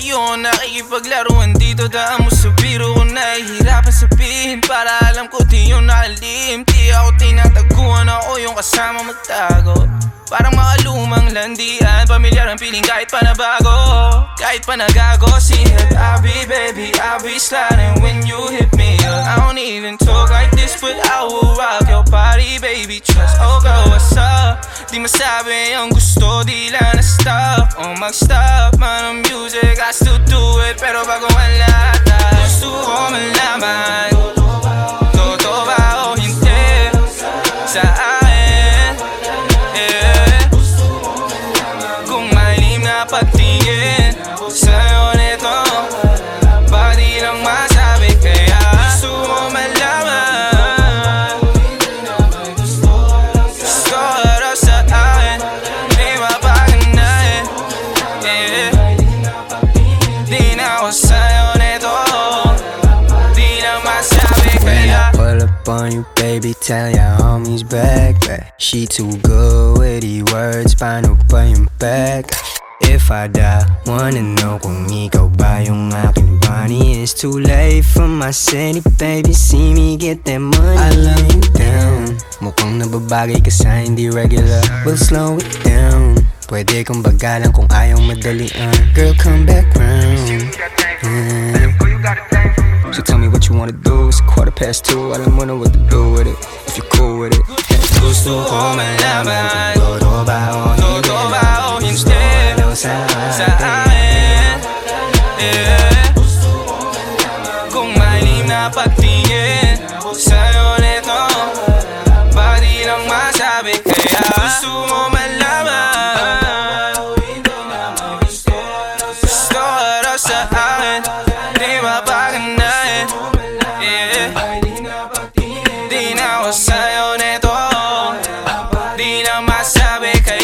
Ayun, nakikipaglaruan dito Daan mo sa biro ko nahihirapan sabihin Para alam ko di yun nakalim Di ako tinataguan ako yung kasama magtago. Parang mga lumang landian Pamilyar ang piling kahit pa nabago. Kahit pa nagago See it, I'll be baby I'll be sliding when you hit me up. I don't Di masabi ang gusto Di lang na-stop. O mag-stop man ang music I still do it. Pero bago ang lahat Gusto ko malaman on you, baby, tell your homies back, back. She too good with the words, paano pa yung back? If I die, wanna know kung ikaw ba yung aking bunny It's too late for my city, baby, see me get that money. I love you down, mukhang nababagay ka sa hindi regular. We'll slow it down, pwede kong bagalan kung ayaw madalian Girl, come back round. Yeah. So tell me what you wanna do. It's past two. I don't wanna what to do with it. If you're cool with it. gusto ko malaman Totoo ba o hindi? Totoo ba o hindi Ano sa akin yeah. Kung malim na pagtingin Sa'yo nito Baka di lang masabi Kaya gusto mo malaman Gusto ko sa akin camino más abeja